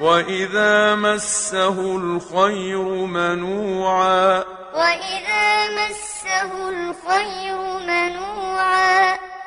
وَإِذَا مَسَّهُ الْخَيْرُ مَنُوعًا وَإِذَا مَسَّهُ الْخَيْرُ